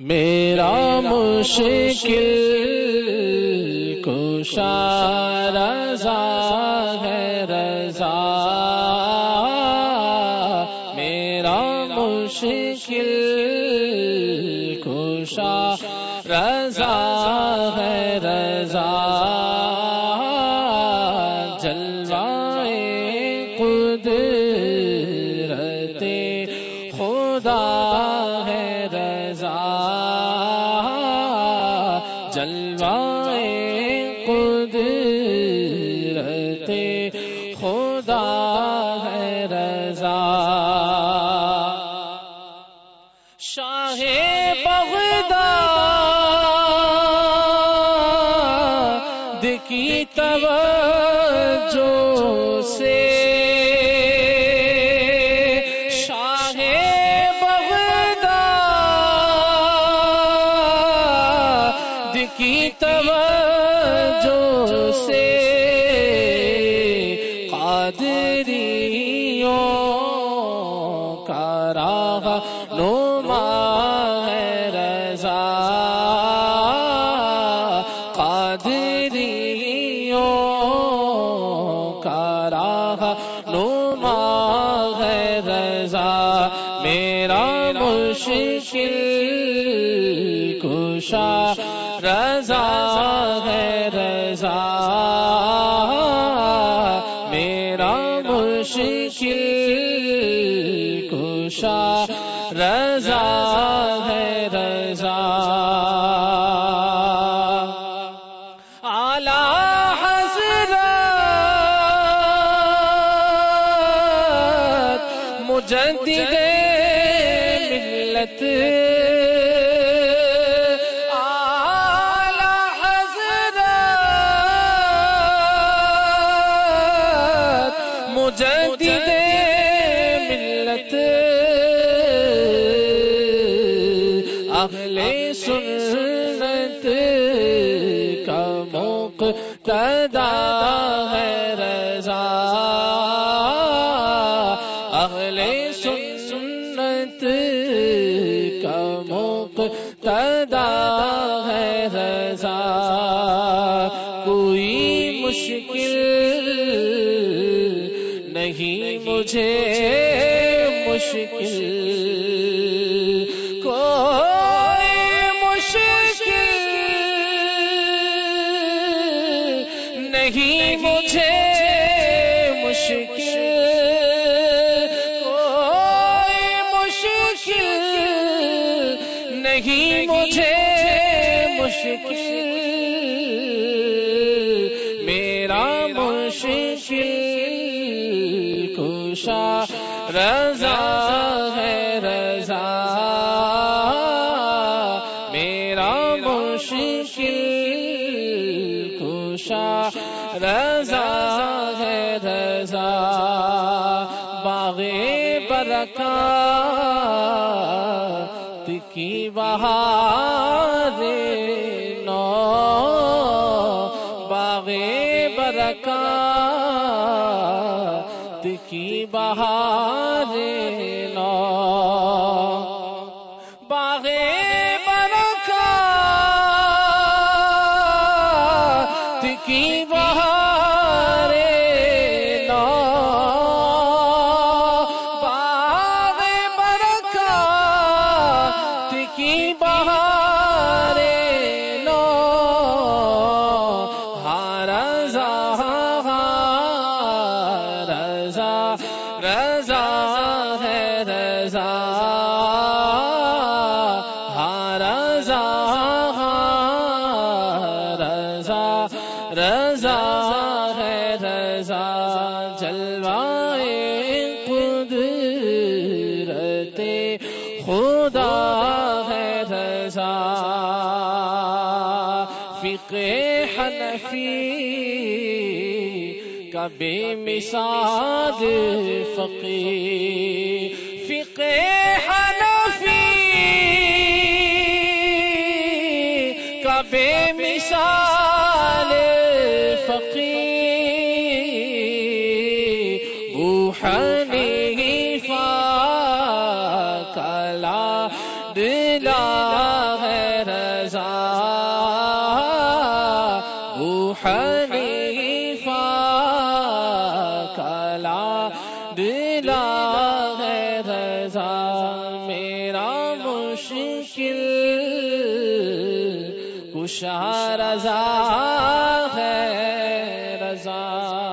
میرا مشکل کشا رضا ہے رضا۔ میرا مشکل کشا رضا ہے رضا۔ جلوائے خود رہتے خدا ہے رضا۔ شاہ بغداد کی توجہ سے کی توجہ سے قادریوں کا راہ نما کشا رضا ہے رضا میرا مشکل کشا رضا ہے رضا اعلی حضرت مجدد ملت ملت اہل سنت کا مقتدا ہے رضا اہل سنت کا مقتدا ہے رضا کوئی مشکل نہیں مجھے مشکل کوئی مشکل نہیں مجھے مشکل کوئی مشکل نہیں مجھے مشکل۔ میرا مشکل کشا رضا ہے، رضا۔ میرا مشکل کشا۔ رضا ہے، رضا۔ باغ برکات کی بہار نو۔ باغ برکات کی بہار نو رضا ہار رضا رضا ہے رضا، جلوائے قدرت، خدا ہے رضا، فقہ حنفی کا بے مثال فقی فقہ حنفی کا بے مثال فقیر بوہنی فا کلا دلا ہے رضا بوہنی میرا مشکل کشا رضا ہے رضا